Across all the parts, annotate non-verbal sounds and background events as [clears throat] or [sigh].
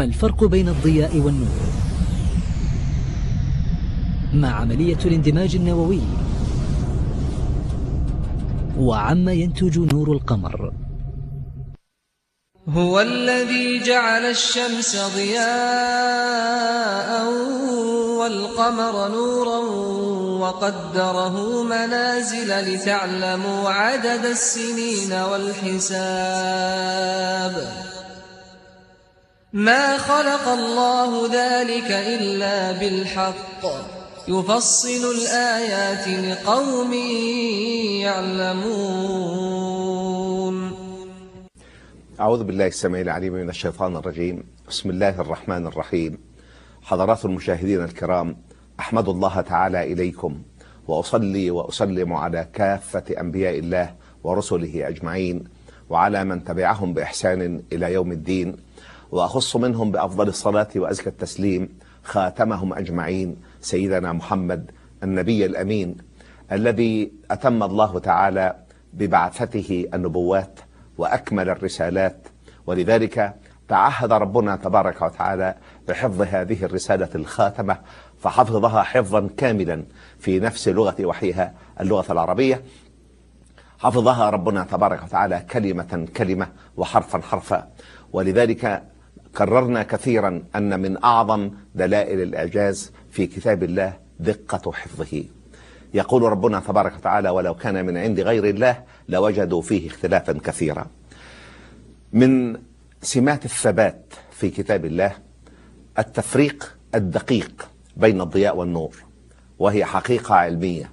ما الفرق بين الضياء والنور؟ ما عملية الاندماج النووي؟ وعما ينتج نور القمر؟ هو الذي جعل الشمس ضياء والقمر نورا وقدره منازل لتعلموا عدد السنين والحساب. ما خلق الله ذلك إلا بالحق. يفصل الآيات لقوم يعلمون. أعوذ بالله السميع العليم من الشيطان الرجيم. بسم الله الرحمن الرحيم. حضرات المشاهدين الكرام أحمد الله تعالى إليكم وأصلي وأسلم على كافة أنبياء الله ورسله أجمعين وعلى من تبعهم بإحسان إلى يوم الدين. وأخص منهم بأفضل الصلاة وأزكى التسليم خاتمهم أجمعين سيدنا محمد النبي الأمين الذي أتم الله تعالى ببعثته النبوات وأكمل الرسالات. ولذلك تعهد ربنا تبارك وتعالى بحفظ هذه الرسالة الخاتمة فحفظها حفظا كاملا في نفس لغة وحيها اللغة العربية. حفظها ربنا تبارك وتعالى كلمة كلمة وحرفا حرفا. ولذلك كررنا كثيرا أن من أعظم دلائل الإعجاز في كتاب الله دقة حفظه. يقول ربنا تبارك وتعالى ولو كان من عند غير الله لوجدوا فيه اختلافا كثيرا. من سمات الثبات في كتاب الله التفريق الدقيق بين الضياء والنور وهي حقيقة علمية.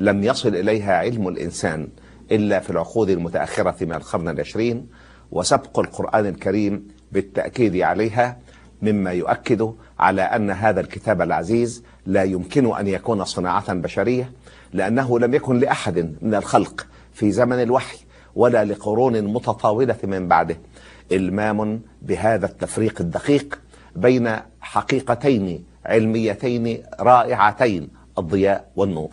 لم يصل إليها علم الإنسان إلا في العقود المتأخرة من القرن العشرين وسبق القرآن الكريم بالتأكيد عليها مما يؤكد على أن هذا الكتاب العزيز لا يمكن أن يكون صناعة بشرية لأنه لم يكن لأحد من الخلق في زمن الوحي ولا لقرون متطاولة من بعده. إلمام بهذا التفريق الدقيق بين حقيقتين علميتين رائعتين الضياء والنور.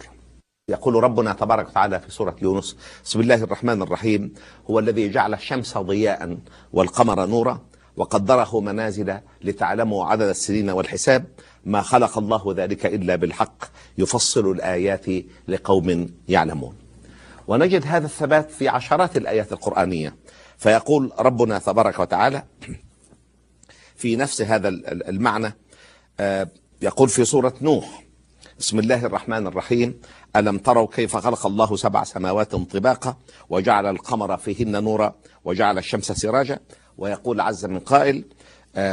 يقول ربنا تبارك وتعالى في سورة يونس بسم الله الرحمن الرحيم هو الذي جعل الشمس ضياء والقمر نورا وقدره منازل لتعلموا عدد السنين والحساب ما خلق الله ذلك إلا بالحق يفصل الآيات لقوم يعلمون. ونجد هذا الثبات في عشرات الآيات القرآنية. فيقول ربنا تبارك وتعالى [clears throat] في نفس هذا المعنى يقول في سورة نوح بسم الله الرحمن الرحيم ألم تروا كيف خلق الله سبع سماوات طباقا وجعل القمر فيهن نورا وجعل الشمس سراجا؟ ويقول عز من قائل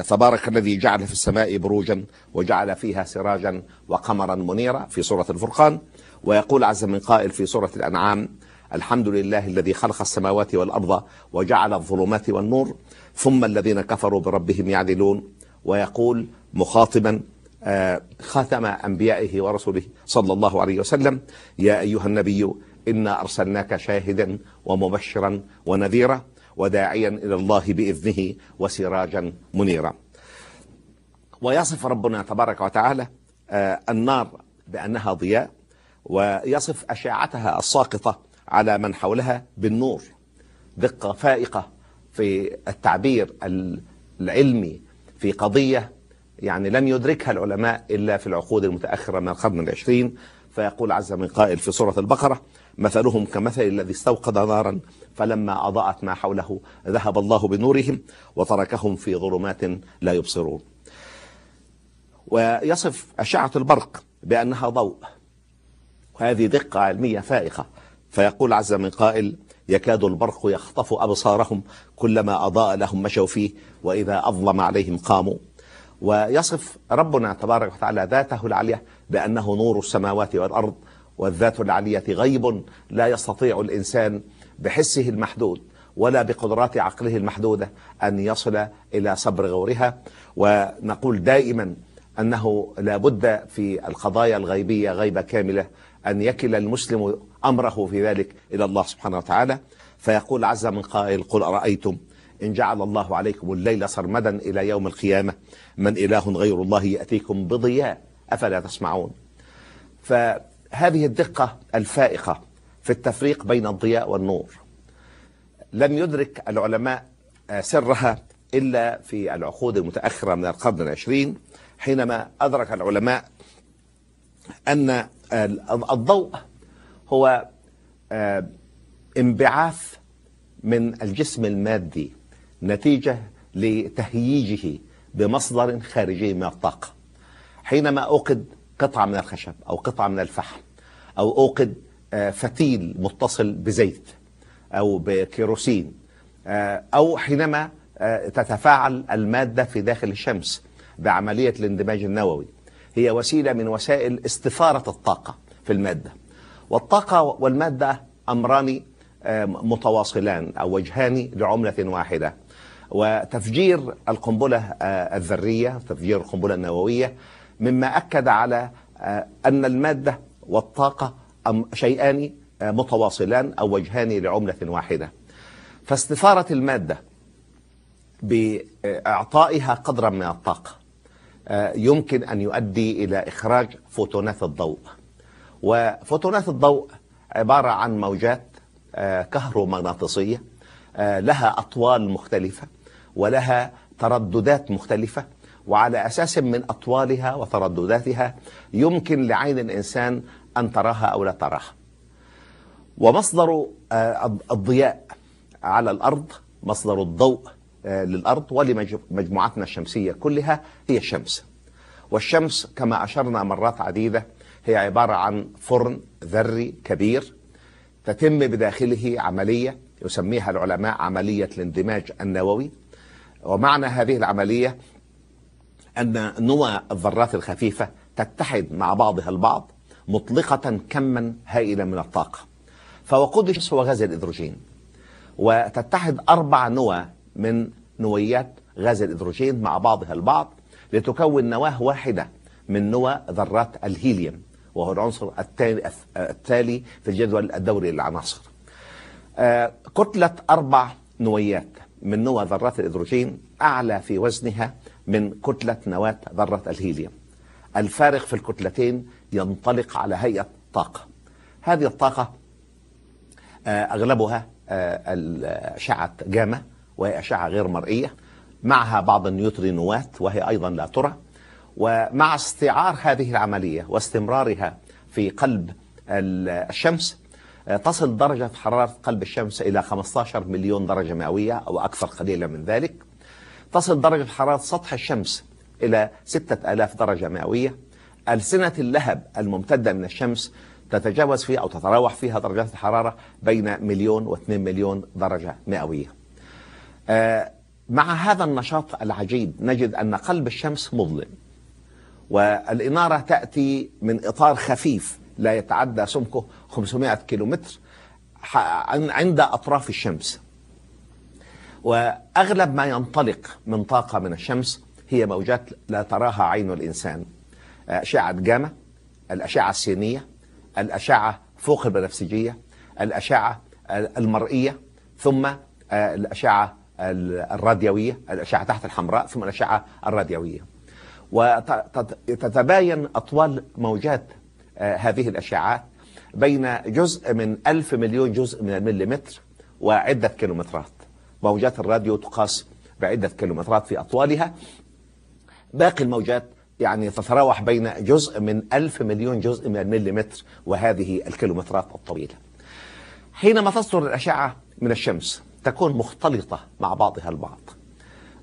تبارك الذي جعل في السماء بروجا وجعل فيها سراجا وقمرا منيرا في سورة الفرقان ويقول عز من قائل في سورة الأنعام الحمد لله الذي خلق السماوات والأرض وجعل الظلمات والنور ثم الذين كفروا بربهم يعدلون ويقول مخاطبا ختم أنبيائه ورسله صلى الله عليه وسلم يا أيها النبي إنا أرسلناك شاهدا ومبشرا ونذيرا وداعيا إلى الله بإذنه وسراجا منيرا. ويصف ربنا تبارك وتعالى النار بأنها ضياء ويصف أشعتها الساقطة على من حولها بالنور. دقة فائقة في التعبير العلمي في قضية يعني لم يدركها العلماء إلا في العقود المتأخرة من القرن العشرين. فيقول عز من قائل في سورة البقرة مثلهم كمثل الذي استوقد نارا فلما أضاءت ما حوله ذهب الله بنورهم وتركهم في ظلمات لا يبصرون. ويصف أشعة البرق بأنها ضوء. وهذه دقة علمية فائقة. فيقول عز من قائل يكاد البرق يخطف أبصارهم كلما أضاء لهم مشوا فيه وإذا أظلم عليهم قاموا. ويصف ربنا تبارك وتعالى ذاته العلية بأنه نور السماوات والأرض والذات العلية غيب لا يستطيع الإنسان بحسه المحدود ولا بقدرات عقله المحدودة أن يصل إلى صبر غورها. ونقول دائما أنه لا بد في القضايا الغيبية غيبة كاملة أن يكل المسلم أمره في ذلك إلى الله سبحانه وتعالى. فيقول عز من قائل قل أرأيتم إن جعل الله عليكم الليل سرمدا إلى يوم القيامة من إله غير الله يأتيكم بضياء أفلا تسمعون. فهذه الدقة الفائقة في التفريق بين الضياء والنور. لم يدرك العلماء سرها إلا في العقود المتأخرة من القرن العشرين حينما أدرك العلماء أن الضوء هو آه، انبعاث من الجسم المادي نتيجة لتهييجه بمصدر خارجي من الطاقة. حينما أوقد قطعة من الخشب أو قطعة من الفحم أو أوقد آه، فتيل متصل بزيت أو بكيروسين آه، أو حينما آه، تتفاعل المادة في داخل الشمس بعملية الاندماج النووي. هي وسيلة من وسائل استثارة الطاقة في المادة. والطاقة والمادة أمران متواصلان أو وجهان لعملة واحدة. وتفجير القنبلة الذرية تفجير القنبلة النووية مما أكد على أن المادة والطاقة شيئان آه، متواصلان أو وجهان لعملة واحدة. فاستثارة المادة بإعطائها قدرا من الطاقة آه، يمكن أن يؤدي إلى إخراج فوتونات الضوء. وفوتونات الضوء عبارة عن موجات آه، كهرومغناطيسية لها أطوال مختلفة ولها ترددات مختلفة وعلى أساس من أطوالها وتردداتها يمكن لعين الإنسان أن تراها أو لا تراها. ومصدر آه، الضياء على الأرض مصدر الضوء آه، للأرض ولمجموعتنا الشمسية كلها هي الشمس. والشمس كما أشرنا مرات عديدة هي عبارة عن فرن ذري كبير تتم بداخله عملية يسميها العلماء عملية الاندماج النووي. ومعنى هذه العملية أن نوى الذرات الخفيفة تتحد مع بعضها البعض مطلقة كما هائلا من الطاقة. فوقود الشمس هو غاز الهيدروجين. وتتحد أربع نوى من نويات غاز الهيدروجين مع بعضها البعض لتكون نواة واحدة من نوى ذرات الهيليوم وهو العنصر التالي, التالي في الجدول الدوري للعناصر. آه، كتلة أربع نويات من نوى ذرات الهيدروجين أعلى في وزنها من كتلة نواة ذرة الهيليوم. الفارق في الكتلتين ينطلق على هيئة طاقة. هذه الطاقة آه، أغلبها آه، الأشعة جاما وهي أشعة غير مرئية. معها بعض النيوترينوات وهي أيضا لا ترى. ومع استيعار هذه العملية واستمرارها في قلب ال- الشمس آه، تصل درجة حرارة قلب الشمس إلى 15 مليون درجة مئوية أو أكثر قليلا من ذلك. تصل درجة حرارة سطح الشمس إلى 6000 درجة مئوية. ألسنة اللهب الممتدة من الشمس تتجاوز فيها أو تتراوح فيها درجات الحرارة بين مليون واثنين مليون درجة مئوية. آه، مع هذا النشاط العجيب نجد أن قلب الشمس مظلم والإنارة تأتي من إطار خفيف لا يتعدى سمكه 500 كيلومتر عند أطراف الشمس. وأغلب ما ينطلق من طاقة من الشمس هي موجات لا تراها عين الإنسان. أشعة جاما الأشعة السينية الأشعة فوق البنفسجية الأشعة المرئية ثم الأشعة الراديوية الأشعة تحت الحمراء ثم الأشعة الراديوية. وتتباين أطوال موجات آه، هذه الأشعات بين جزء من ألف مليون جزء من المليمتر وعدة كيلومترات. موجات الراديو تقاس بعدة كيلومترات في أطوالها. باقي الموجات يعني تتراوح بين جزء من ألف مليون جزء من المليمتر وهذه الكيلومترات الطويلة. حينما تصدر الأشعة من الشمس تكون مختلطة مع بعضها البعض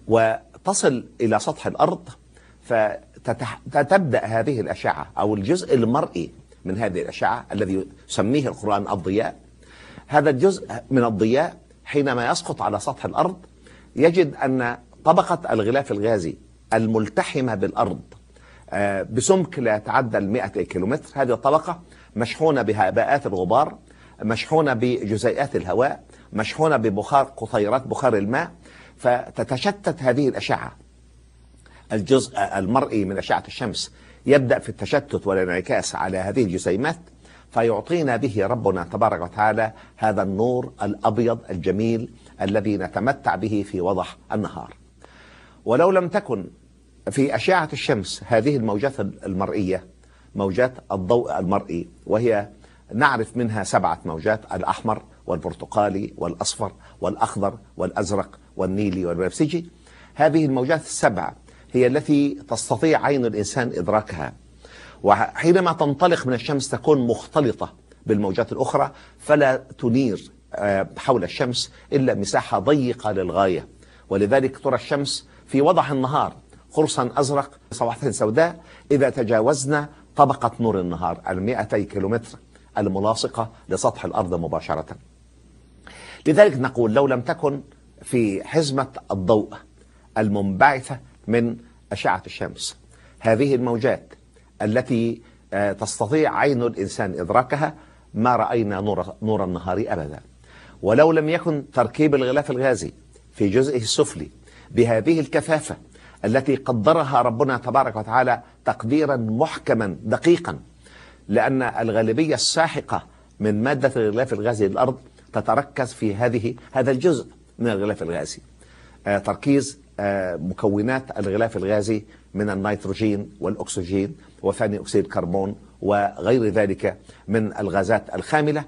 وتصل إلى سطح الأرض فتبدأ هذه الأشعة أو الجزء المرئي من هذه الأشعة الذي يسميه القرآن الضياء. هذا الجزء من الضياء حينما يسقط على سطح الأرض يجد أن طبقة الغلاف الغازي الملتحمة بالأرض آه، بسمك لا يتعدى المئة كيلومتر. هذه الطبقة مشحونة بهباءات الغبار مشحونة بجزيئات الهواء مشحونة ببخار قطيرات بخار الماء. فتتشتت هذه الأشعة. الجزء المرئي من أشعة الشمس يبدأ في التشتت والانعكاس على هذه الجسيمات فيعطينا به ربنا تبارك وتعالى هذا النور الأبيض الجميل الذي نتمتع به في وضح النهار. ولو لم تكن في أشعة الشمس هذه الموجات المرئية موجات الضوء المرئي وهي نعرف منها سبعة موجات الأحمر والبرتقالي والأصفر والأخضر والأزرق والنيلي والبنفسجي هذه الموجات السبع هي التي تستطيع عين الإنسان إدراكها. وحينما تنطلق من الشمس تكون مختلطة بالموجات الأخرى فلا تنير آه، حول الشمس إلا مساحة ضيقة للغاية. ولذلك ترى الشمس في وضح النهار قرصا أزرق صباحة سوداء إذا تجاوزنا طبقة نور النهار المئتي كيلومتر الملاصقة لسطح الأرض مباشرة. لذلك نقول لو لم تكن في حزمة الضوء المنبعثة من أشعة الشمس هذه الموجات التي آه، تستطيع عين الإنسان إدراكها ما رأينا نور, نور النهار أبدا. ولو لم يكن تركيب الغلاف الغازي في جزئه السفلي بهذه الكثافة التي قدرها ربنا تبارك وتعالى تقديرا محكما دقيقا لأن الغالبية الساحقة من مادة الغلاف الغازي للأرض تتركز في هذه هذا الجزء من الغلاف الغازي. آه، تركيز آه، مكونات الغلاف الغازي من النيتروجين والأكسجين وثاني أكسيد الكربون وغير ذلك من الغازات الخاملة.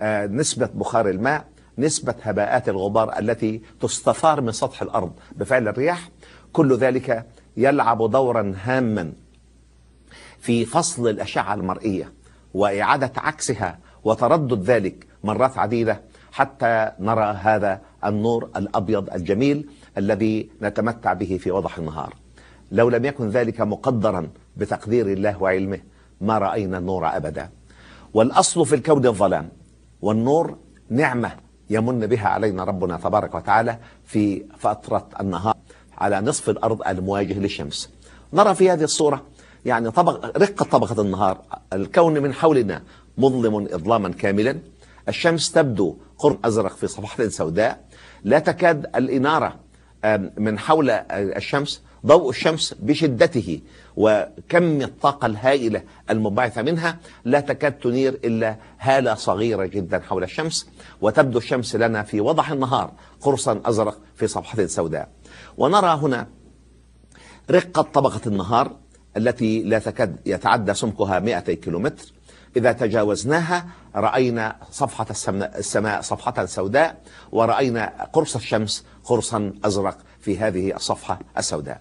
آه، نسبة بخار الماء نسبة هباءات الغبار التي تستثار من سطح الأرض بفعل الرياح. كل ذلك يلعب دورا هاما في فصل الأشعة المرئية وإعادة عكسها وتردد ذلك مرات عديدة. حتى نرى هذا النور الأبيض الجميل الذي نتمتع به في وضح النهار. لو لم يكن ذلك مقدرا بتقدير الله وعلمه ما رأينا النور أبدا. والأصل في الكون الظلام والنور نعمة يمن بها علينا ربنا تبارك وتعالى في فترة النهار على نصف الأرض المواجه للشمس. نرى في هذه الصورة يعني طبق رقة طبقة النهار الكون من حولنا مظلم إظلاما كاملا. الشمس تبدو قرن أزرق في صفحة سوداء لا تكاد الإنارة من حول الشمس ضوء الشمس بشدته وكم الطاقة الهائلة المنبعثة منها لا تكاد تنير إلا هالة صغيرة جدا حول الشمس وتبدو الشمس لنا في وضح النهار قرصا أزرق في صفحة سوداء. ونرى هنا رقة طبقة النهار التي لا تكاد يتعدى سمكها 200 كيلومتر. إذا تجاوزناها رأينا صفحة السماء صفحة سوداء ورأينا قرص الشمس قرصا أزرق في هذه الصفحة السوداء.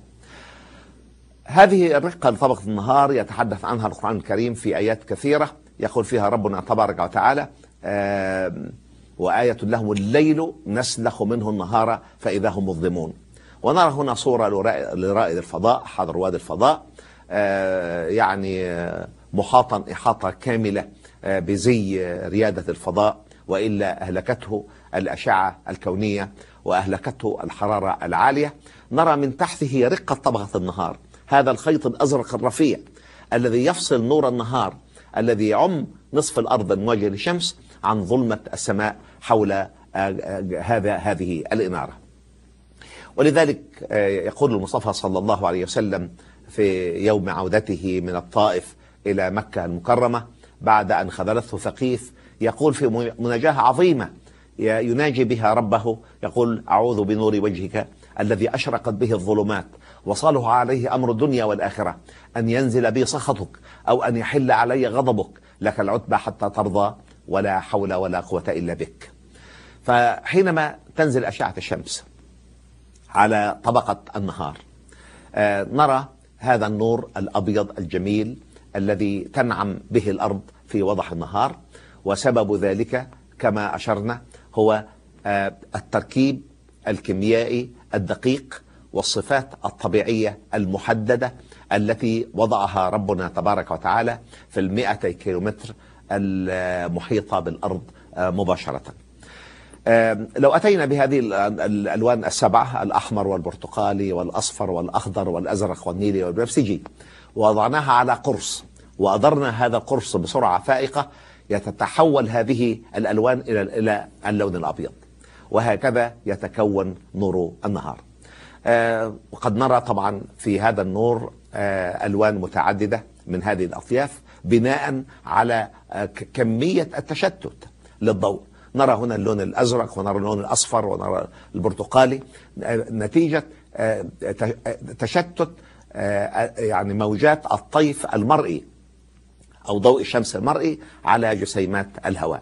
هذه الرقة لطبقة النهار يتحدث عنها القرآن الكريم في آيات كثيرة يقول فيها ربنا تبارك وتعالى وآية لهم الليل نسلخ منه النهار فإذا هم مظلمون. ونرى هنا صورة لرائد الفضاء حضر رواد الفضاء آه، يعني آه، محاطا إحاطة كاملة آه، بزي ريادة الفضاء وإلا أهلكته الأشعة الكونية وأهلكته الحرارة العالية. نرى من تحته رقة طبقة النهار هذا الخيط الأزرق الرفيع الذي يفصل نور النهار الذي يعم نصف الأرض المواجهة للشمس عن ظلمة السماء حول هذا هذه الإنارة. ولذلك يقول المصطفى صلى الله عليه وسلم في يوم عودته من الطائف إلى مكة المكرمة بعد أن خذلته ثقيف. يقول في مناجاة عظيمة. يناجي بها ربه. يقول أعوذ بنور وجهك الذي أشرقت به الظلمات. وصالح عليه أمر الدنيا والآخرة. أن ينزل بي سخطك أو أن يحل علي غضبك. لك العتبى حتى ترضى. ولا حول ولا قوة إلا بك. فحينما تنزل أشعة الشمس على طبقة النهار آه، نرى هذا النور الأبيض الجميل الذي تنعم به الأرض في وضح النهار وسبب ذلك كما أشرنا هو آه، التركيب الكيميائي الدقيق والصفات الطبيعية المحددة التي وضعها ربنا تبارك وتعالى في المئة كيلومتر المحيطة بالأرض آه، مباشرة. لو أتينا بهذه الألوان السبعة الأحمر والبرتقالي والأصفر والأخضر والأزرق والنيلي والبنفسجي ووضعناها على قرص وأدرنا هذا القرص بسرعة فائقة يتتحول هذه الألوان إلى إلى اللون الأبيض. وهكذا يتكون نور النهار. آه، وقد نرى طبعا في هذا النور آه، ألوان متعددة من هذه الأطياف بناء على آه، كمية التشتت للضوء. نرى هنا اللون الأزرق ونرى اللون الأصفر ونرى البرتقالي. نتيجة تشتت يعني موجات الطيف المرئي أو ضوء الشمس المرئي على جسيمات الهواء.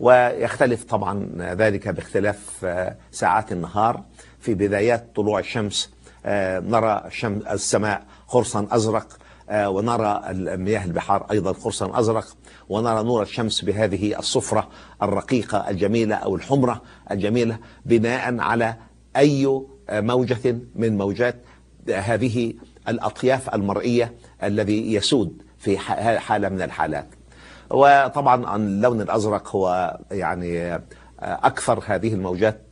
ويختلف طبعا ذلك باختلاف ساعات النهار. في بدايات طلوع الشمس آه، نرى السماء قرصا أزرق آه، ونرى مياه البحار أيضا قرصا أزرق ونرى نور الشمس بهذه الصفرة الرقيقة الجميلة أو الحمرة الجميلة بناء على أي موجة من موجات هذه الأطياف المرئية الذي يسود في حالة من الحالات. وطبعا اللون الأزرق هو يعني أكثر هذه الموجات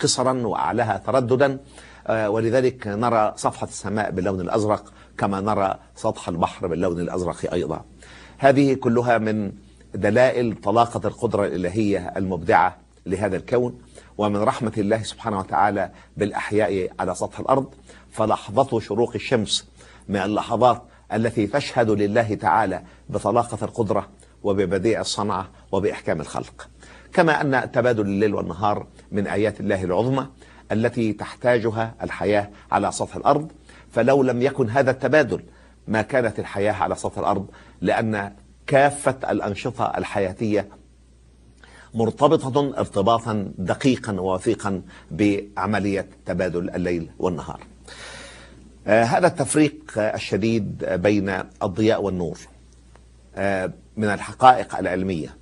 قصرا وأعلاها ترددا. ولذلك نرى صفحة السماء باللون الأزرق كما نرى سطح البحر باللون الأزرق أيضا. هذه كلها من دلائل طلاقة القدرة الإلهية المبدعة لهذا الكون. ومن رحمة الله سبحانه وتعالى بالأحياء على سطح الأرض. فلحظة شروق الشمس من اللحظات التي تشهد لله تعالى بطلاقة القدرة وببديع الصنعة وبإحكام الخلق. كما أن تبادل الليل والنهار من آيات الله العظمى التي تحتاجها الحياة على سطح الأرض. فلو لم يكن هذا التبادل ما كانت الحياة على سطح الأرض لأن كافة الأنشطة الحياتية مرتبطة ارتباطا دقيقا ووثيقا بعملية تبادل الليل والنهار. هذا التفريق آه الشديد بين الضياء والنور آه من الحقائق العلمية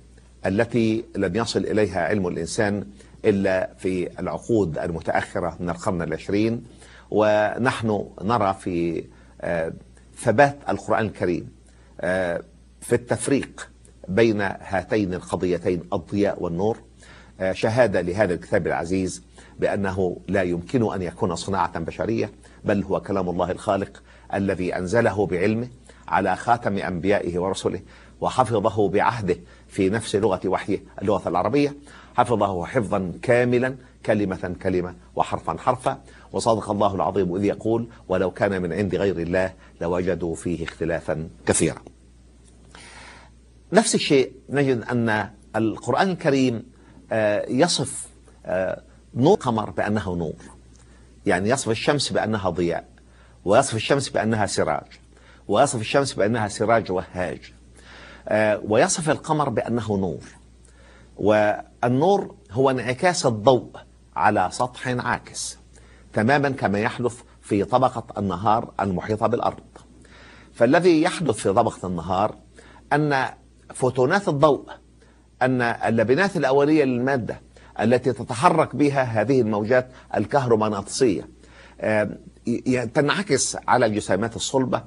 التي لم يصل إليها علم الإنسان إلا في العقود المتأخرة من القرن العشرين ونحن نرى في ثبات القرآن الكريم في التفريق بين هاتين القضيتين الضياء والنور. شهادة لهذا الكتاب العزيز بأنه لا يمكن أن يكون صناعة بشرية بل هو كلام الله الخالق الذي أنزله بعلمه على خاتم أنبيائه ورسله وحفظه بعهده في نفس لغة وحيه اللغة العربية. حفظه حفظا كاملا كلمة كلمة وحرفا حرفا. وصدق الله العظيم إذ يقول ولو كان من عند غير الله لوجدوا فيه اختلافا كثيرا. نفس الشيء نجد أن القرآن الكريم يصف نور القمر بأنه نور. يعني يصف الشمس بأنها ضياء ويصف الشمس بأنها سراج ويصف الشمس بأنها سراج وهاج. ويصف القمر بأنه نور. والنور هو انعكاس الضوء على سطح عاكس تماما كما يحدث في طبقة النهار المحيطة بالأرض. فالذي يحدث في طبقة النهار أن فوتونات الضوء أن اللبنات الأولية للمادة التي تتحرك بها هذه الموجات الكهرومغناطيسية. تنعكس على الجسيمات الصلبة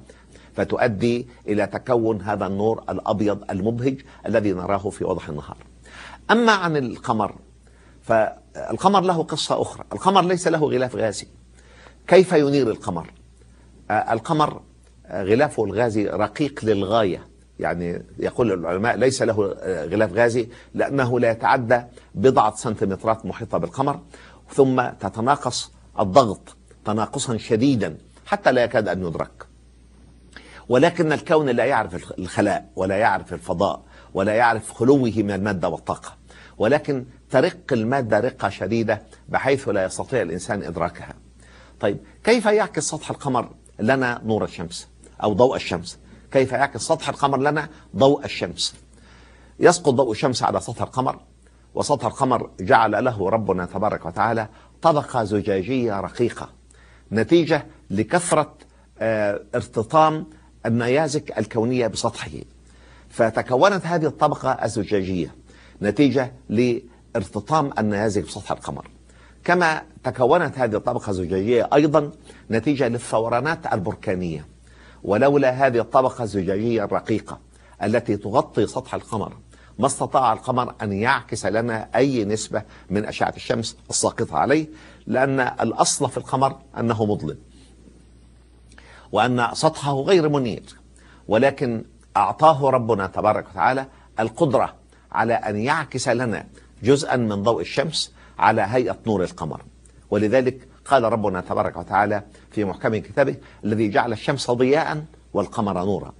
فتؤدي إلى تكون هذا النور الأبيض المبهج الذي نراه في وضح النهار. أما عن القمر فالقمر له قصة أخرى. القمر ليس له غلاف غازي. كيف ينير القمر؟ القمر غلافه الغازي رقيق للغاية. يعني يقول العلماء ليس له غلاف غازي لأنه لا يتعدى بضعة سنتيمترات محيطة بالقمر ثم تتناقص الضغط تناقصا شديدا حتى لا يكاد أن يدرك. ولكن الكون لا يعرف الخلاء ولا يعرف الفضاء ولا يعرف خلوه من المادة والطاقة. ولكن ترق المادة رقة شديدة بحيث لا يستطيع الإنسان إدراكها. طيب كيف يعكس سطح القمر لنا نور الشمس أو ضوء الشمس؟ كيف يعكس سطح القمر لنا؟ ضوء الشمس. يسقط ضوء الشمس على سطح القمر وسطح القمر جعل له ربنا تبارك وتعالى طبقة زجاجية رقيقة. نتيجة لكثرة ارتطام النيازك الكونية بسطحه. فتكونت هذه الطبقة الزجاجية نتيجة لارتطام النيازك بسطح القمر. كما تكونت هذه الطبقة الزجاجية أيضا نتيجة للثورانات البركانية. ولولا هذه الطبقة الزجاجية الرقيقة التي تغطي سطح القمر ما استطاع القمر أن يعكس لنا أي نسبة من أشعة الشمس الساقطة عليه لأن الأصل في القمر أنه مظلم. وأن سطحه غير منير. ولكن أعطاه ربنا تبارك وتعالى القدرة على أن يعكس لنا جزءا من ضوء الشمس على هيئة نور القمر. ولذلك قال ربنا تبارك وتعالى في محكم كتابه الذي جعل الشمس ضياء والقمر نورا.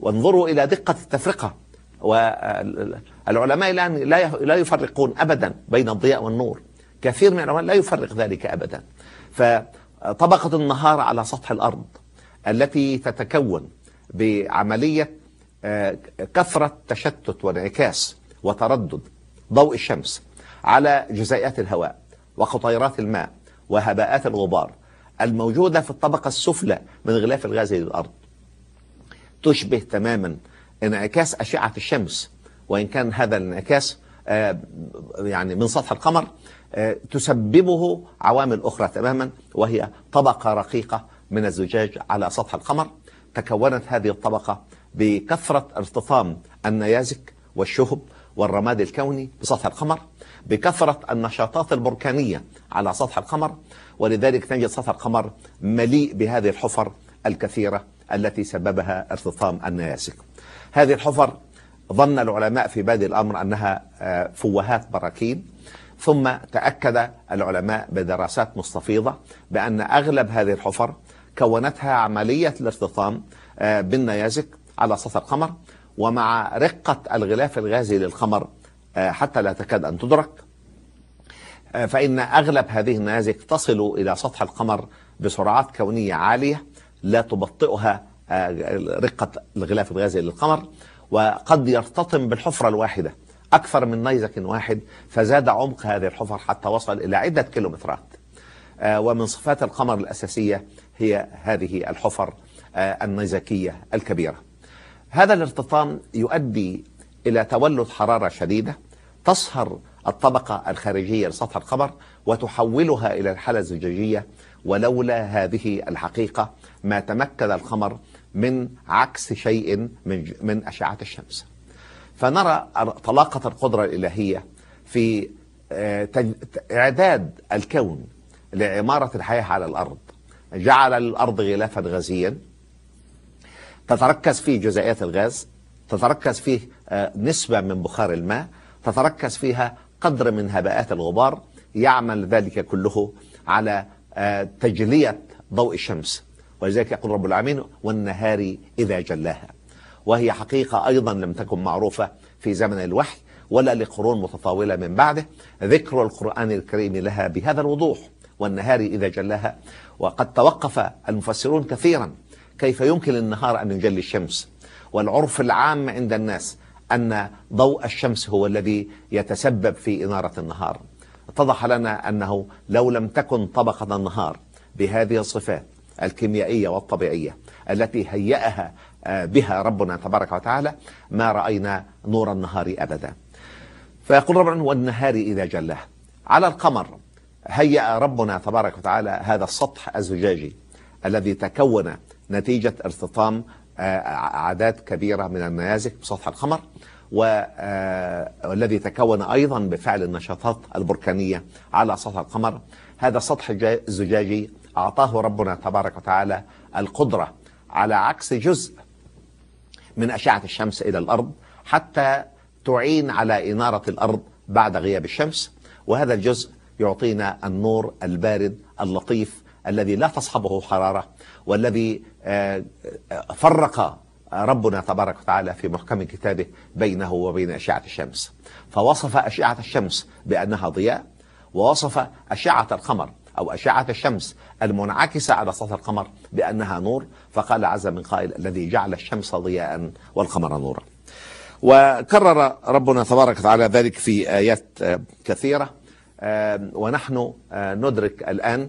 وانظروا إلى دقة التفرقة. والعلماء الآن لا يفرقون أبدا بين الضياء والنور. كثير من العلماء لا يفرق ذلك أبدا. فطبقة النهار على سطح الأرض التي تتكون بعملية كثرة تشتت وانعكاس وتردد ضوء الشمس على جزيئات الهواء وقطيرات الماء وهباءات الغبار الموجودة في الطبقة السفلى من غلاف الغاز للأرض تشبه تماما انعكاس أشعة الشمس وإن كان هذا الانعكاس آه، يعني من سطح القمر آه، تسببه عوامل أخرى تماما وهي طبقة رقيقة من الزجاج على سطح القمر. تكونت هذه الطبقة بكثرة ارتطام النيازك والشهب والرماد الكوني بسطح القمر. بكثرة النشاطات البركانية على سطح القمر ولذلك نجد سطح القمر مليء بهذه الحفر الكثيرة التي سببها ارتطام النيازك هذه الحفر ظن العلماء في بادئ الأمر أنها آه، فوهات براكين ثم تأكد العلماء بدراسات مستفيضة بأن أغلب هذه الحفر كونتها عملية الارتطام آه، بالنيازك على سطح القمر ومع رقة الغلاف الغازي للقمر حتى لا تكاد أن تدرك. آه، فإن أغلب هذه النيازك تصل إلى سطح القمر بسرعات كونية عالية لا تبطئها رقة الغلاف الغازي للقمر وقد يرتطم بالحفرة الواحدة أكثر من نيزك واحد فزاد عمق هذه الحفر حتى وصل إلى عدة كيلومترات. ومن صفات القمر الأساسية هي هذه الحفر النيزكية الكبيرة. هذا الارتطام يؤدي إلى تولد حرارة شديدة تصهر الطبقة الخارجية لسطح القمر وتحولها إلى الحالة الزجاجية ولولا هذه الحقيقة ما تمكن القمر من عكس شيء من من أشعة الشمس. فنرى طلاقة القدرة الإلهية في آه، إعداد الكون لعمارة الحياة على الأرض. جعل الأرض غلافا غازيا. تتركز فيه جزيئات الغاز تتركز فيه نسبة من بخار الماء تتركز فيها قدر من هباءات الغبار يعمل ذلك كله على آه، تجلية ضوء الشمس. ولذلك يقول رب العالمين والنهار إذا جلاها. وهي حقيقة أيضا لم تكن معروفة في زمن الوحي ولا لقرون متطاولة من بعده. ذكر القرآن الكريم لها بهذا الوضوح والنهار إذا جلاها. وقد توقف المفسرون كثيرا كيف يمكن للنهار أن يجلي الشمس. والعرف العام عند الناس أن ضوء الشمس هو الذي يتسبب في إنارة النهار. اتضح لنا أنه لو لم تكن طبقة النهار بهذه الصفات الكيميائية والطبيعية التي هيأها آه، بها ربنا تبارك وتعالى ما رأينا نور النهار أبدا. فيقول ربنا والنهار إذا جلاه على القمر هيأ ربنا تبارك وتعالى هذا السطح الزجاجي الذي تكون نتيجة ارتطام أعداد كبيرة من النيازك بسطح القمر والذي تكون أيضا بفعل النشاطات البركانية على سطح القمر. هذا السطح الزجاجي أعطاه ربنا تبارك وتعالى القدرة على عكس جزء من أشعة الشمس إلى الأرض حتى تعين على إنارة الأرض بعد غياب الشمس. وهذا الجزء يعطينا النور البارد اللطيف الذي لا تصحبه حرارة والذي آه، آه، فرق ربنا تبارك وتعالى في محكم كتابه بينه وبين أشعة الشمس. فوصف أشعة الشمس بأنها ضياء ووصف أشعة القمر أو أشعة الشمس المنعكسة على سطح القمر بأنها نور. فقال عز من قائل الذي جعل الشمس ضياء والقمر نورا. وكرر ربنا تبارك وتعالى ذلك في آيات آه، كثيرة. ونحن ندرك الآن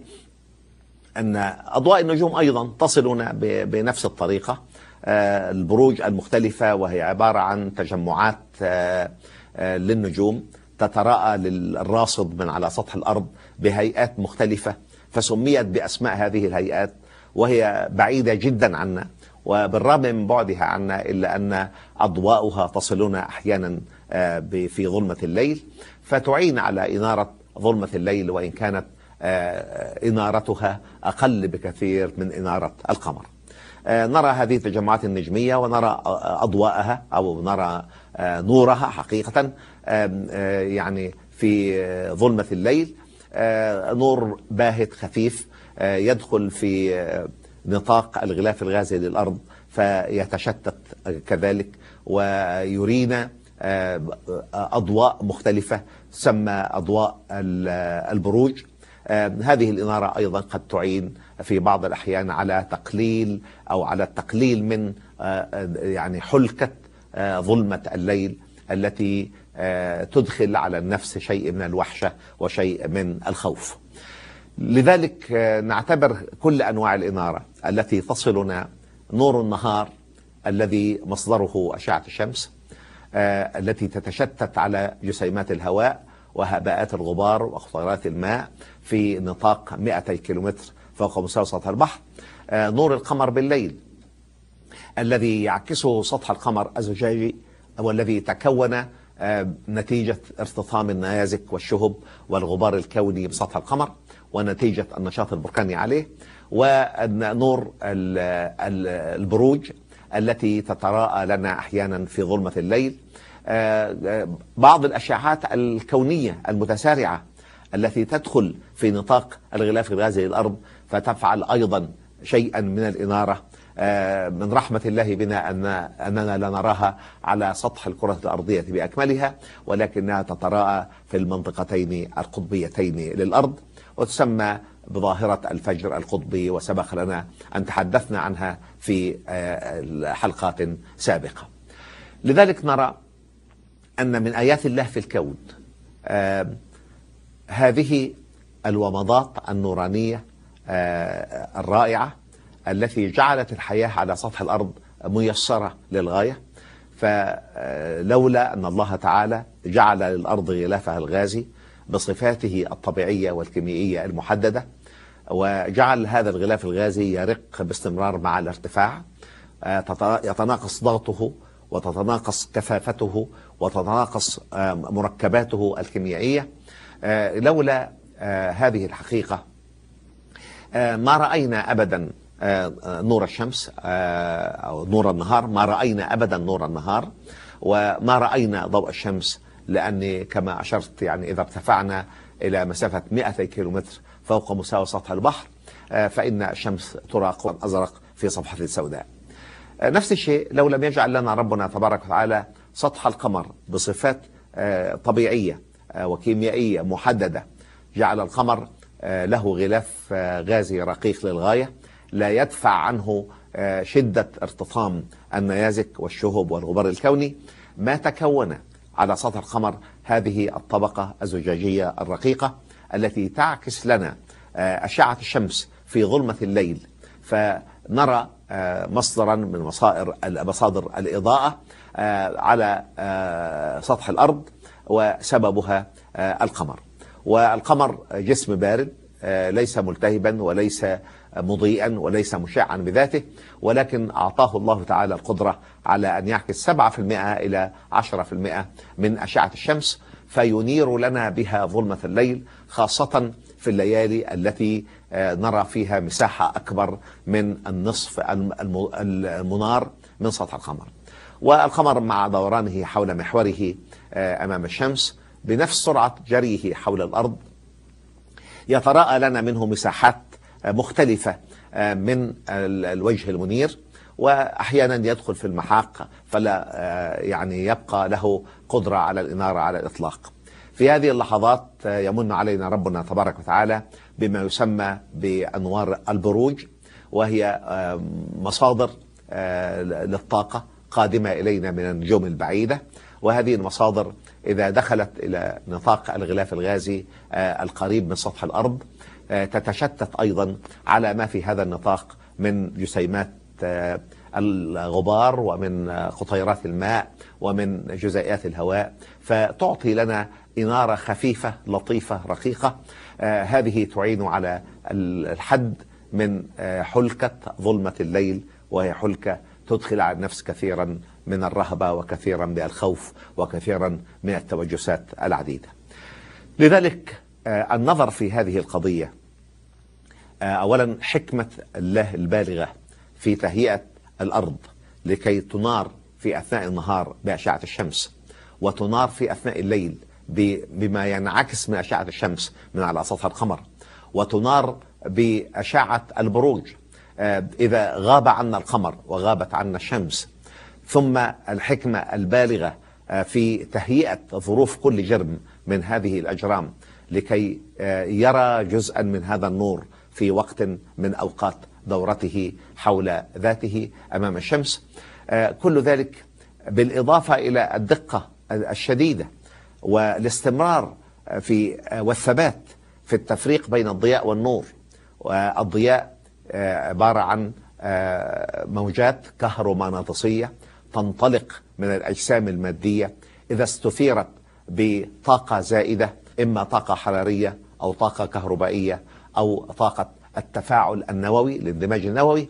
أن أضواء النجوم أيضا تصلنا بنفس الطريقة. آه، البروج المختلفة وهي عبارة عن تجمعات آه، آه، للنجوم تتراءى للراصد من على سطح الأرض بهيئات مختلفة فسميت بأسماء هذه الهيئات وهي بعيدة جدا عنا وبالرغم من بعدها عنا إلا أن أضواءها تصلنا أحيانا في ظلمة الليل فتعين على إنارة ظلمة الليل وإن كانت إنارتها أقل بكثير من إنارة القمر. آه، نرى هذه التجمعات النجمية ونرى أضواءها أو نرى آه، نورها حقيقة يعني في ظلمة الليل. نور باهت خفيف يدخل في نطاق الغلاف الغازي للأرض فيتشتت كذلك ويرينا أضواء مختلفة تسمى أضواء البروج. هذه الإنارة أيضا قد تعين في بعض الأحيان على تقليل أو على التقليل من آه، آه، يعني حلكة آه، ظلمة الليل التي تدخل على النفس شيء من الوحشة وشيء من الخوف. لذلك آه، نعتبر كل أنواع الإنارة التي تصلنا نور النهار الذي مصدره أشعة الشمس آه، التي تتشتت على جسيمات الهواء وهباءات الغبار وقطرات الماء في نطاق 200 كيلومتر فوق مستوى سطح البحر. آه، نور القمر بالليل الذي يعكسه سطح القمر الزجاجي والذي تكون آه، نتيجة ارتطام النيازك والشهب والغبار الكوني بسطح القمر ونتيجة النشاط البركاني عليه ونور ال- ال- البروج التي تتراءى لنا أحيانا في ظلمة الليل بعض الأشعاعات الكونية المتسارعة التي تدخل في نطاق الغلاف الغازي للأرض فتفعل أيضا شيئا من الإنارة آه، من رحمة الله بنا أن أننا لا نراها على سطح الكرة الأرضية بأكملها ولكنها تتراءى في المنطقتين القطبيتين للأرض وتسمى بظاهرة الفجر القطبي وسبق لنا أن تحدثنا عنها في آه، حلقات سابقة. لذلك نرى أن من آيات الله في الكون هذه الومضات النورانية الرائعة التي جعلت الحياة على سطح الأرض ميسرة للغاية. فلولا أن الله تعالى جعل للأرض غلافها الغازي بصفاته الطبيعية والكيميائية المحددة وجعل هذا الغلاف الغازي يرق باستمرار مع الارتفاع يتناقص ضغطه وتتناقص كثافته وتتناقص آه، مركباته الكيميائية. آه، لولا آه، هذه الحقيقة ما رأينا أبدا نور الشمس أو نور النهار. ما رأينا أبدا نور النهار وما رأينا ضوء الشمس لأن كما أشرت يعني إذا ارتفعنا إلى مسافة 200 كيلومتر فوق مستوى سطح البحر فإن الشمس ترى قرن أزرق في صفحة سوداء. نفس الشيء لو لم يجعل لنا ربنا تبارك وتعالى سطح القمر بصفات آه، طبيعية آه، وكيميائية محددة جعل القمر آه، له غلاف غازي رقيق للغاية لا يدفع عنه شدة ارتطام النيازك والشهب والغبار الكوني ما تكون على سطح القمر هذه الطبقة الزجاجية الرقيقة التي تعكس لنا أشعة الشمس في ظلمة الليل. فنرى مصدرا من مصائر مصادر الإضاءة آه، على آه، سطح الأرض وسببها آه، القمر. والقمر جسم بارد آه، ليس ملتهبا وليس مضيئا وليس مشعا بذاته ولكن أعطاه الله تعالى القدرة على أن يعكس 7% إلى 10% من أشعة الشمس فينير لنا بها ظلمة الليل خاصة في الليالي التي آه، نرى فيها مساحة أكبر من النصف الم- الم- المنار من سطح القمر. والقمر مع دورانه حول محوره آه، أمام الشمس بنفس سرعة جريه حول الأرض. يتراءى لنا منه مساحات آه، مختلفة آه، من ال- الوجه المنير. وأحيانا يدخل في المحاق فلا آه، يعني يبقى له قدرة على الإنارة على الإطلاق. في هذه اللحظات آه، يمن علينا ربنا تبارك وتعالى بما يسمى بأنوار البروج وهي آه، مصادر آه، للطاقة قادمة إلينا من النجوم البعيدة. وهذه المصادر إذا دخلت إلى نطاق الغلاف الغازي القريب من سطح الأرض آه، تتشتت أيضا على ما في هذا النطاق من جسيمات الغبار ومن قطيرات الماء ومن جزيئات الهواء فتعطي لنا إنارة خفيفة لطيفة رقيقة. آه، هذه تعين على الحد من آه، حلكة ظلمة الليل وهي حلكة تدخل على النفس كثيرا من الرهبة وكثيرا من الخوف وكثيرا من التوجسات العديدة. لذلك آه، النظر في هذه القضية اولا حكمة الله البالغة في تهيئة الأرض لكي تنار في أثناء النهار بأشعة الشمس وتنار في أثناء الليل بما ينعكس من أشعة الشمس من على سطح القمر وتنار بأشعة البروج آه، إذا غاب عنا القمر وغابت عنا الشمس. ثم الحكمة البالغة آه، في تهيئة ظروف كل جرم من هذه الأجرام لكي آه، يرى جزءا من هذا النور في وقت من أوقات دورته حول ذاته أمام الشمس. كل ذلك بالإضافة إلى الدقة الشديدة والاستمرار في والثبات في التفريق بين الضياء والنور. والضياء آه، عبارة عن آه، موجات كهرومغناطيسية تنطلق من الأجسام المادية إذا استثيرت بطاقة زائدة إما طاقة حرارية أو طاقة كهربائية أو طاقة التفاعل النووي الاندماج النووي.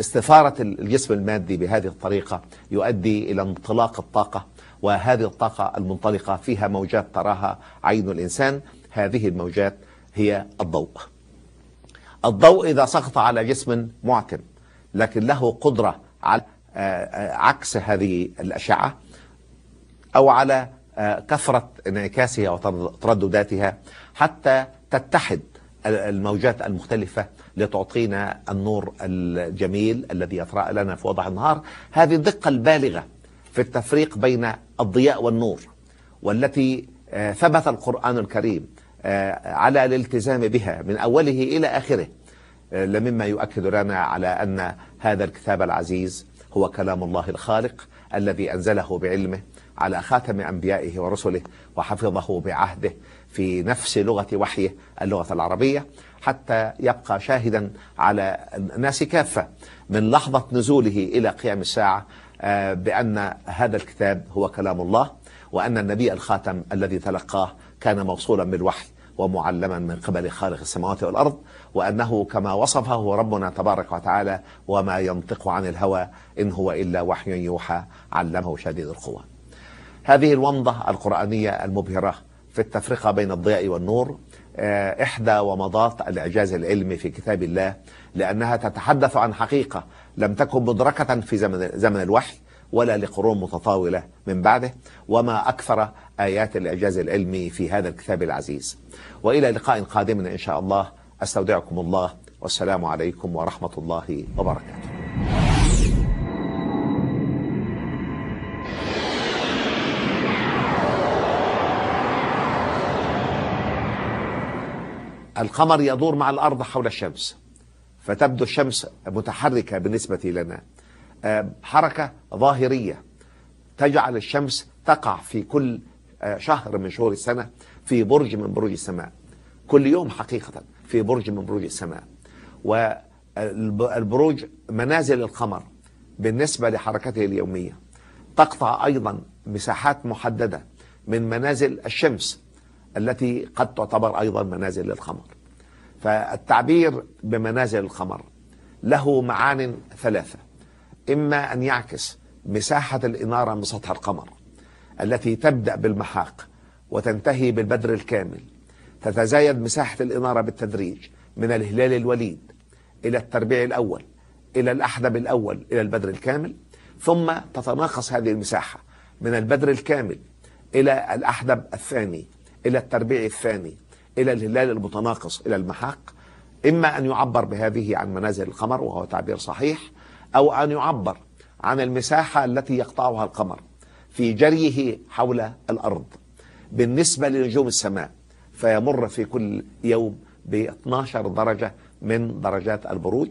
استثارة الجسم المادي بهذه الطريقة يؤدي إلى انطلاق الطاقة وهذه الطاقة المنطلقة فيها موجات تراها عين الإنسان. هذه الموجات هي الضوء. الضوء إذا سقط على جسم معتم لكن له قدرة على آه، آه، عكس هذه الأشعة أو على آه، كثرة انعكاسها وتردداتها حتى تتحد الموجات المختلفة لتعطينا النور الجميل الذي يطرأ لنا في وضح النهار. هذه الدقة البالغة في التفريق بين الضياء والنور والتي ثبت القرآن الكريم على الالتزام بها من أوله إلى آخره. لمما يؤكد لنا على أن هذا الكتاب العزيز هو كلام الله الخالق الذي أنزله بعلمه على خاتم أنبيائه ورسله وحفظه بعهده. في نفس لغة وحيه اللغة العربية حتى يبقى شاهدا على الناس كافة من لحظة نزوله إلى قيام الساعة آه، بأن هذا الكتاب هو كلام الله وأن النبي الخاتم الذي تلقاه كان موصولا بالوحي ومعلما من قبل خالق السماوات والأرض وأنه كما وصفه ربنا تبارك وتعالى وما ينطق عن الهوى إن هو إلا وحي يوحى علمه شديد القوى. هذه الومضة القرآنية المبهرة في التفرقة بين الضياء والنور آه، إحدى ومضات الإعجاز العلمي في كتاب الله لأنها تتحدث عن حقيقة لم تكن مدركة في زمن, زمن الوحي ولا لقرون متطاولة من بعده وما أكثر آيات الإعجاز العلمي في هذا الكتاب العزيز. وإلى لقاء قادم إن شاء الله. أستودعكم الله. والسلام عليكم ورحمة الله وبركاته. القمر يدور مع الأرض حول الشمس فتبدو الشمس متحركة بالنسبة لنا. آه، حركة ظاهرية. تجعل الشمس تقع في كل آه، شهر من شهور السنة في برج من بروج السماء. كل يوم حقيقة في برج من بروج السماء. والبروج منازل القمر بالنسبة لحركته اليومية. تقطع أيضا مساحات محددة من منازل الشمس. التي قد تعتبر أيضا منازل للقمر فالتعبير بمنازل القمر له معان ثلاثة. إما أن يعكس مساحة الإنارة من سطح القمر التي تبدأ بالمحاق وتنتهي بالبدر الكامل. تتزايد مساحة الإنارة بالتدريج من الهلال الوليد إلى التربيع الأول إلى الأحدب الأول إلى البدر الكامل. ثم تتناقص هذه المساحة من البدر الكامل إلى الأحدب الثاني إلى التربيع الثاني إلى الهلال المتناقص إلى المحاق. إما أن يعبر بهذه عن منازل القمر وهو تعبير صحيح أو أن يعبر عن المساحة التي يقطعها القمر في جريه حول الأرض. بالنسبة لنجوم السماء فيمر في كل يوم ب 12 درجة من درجات البروج.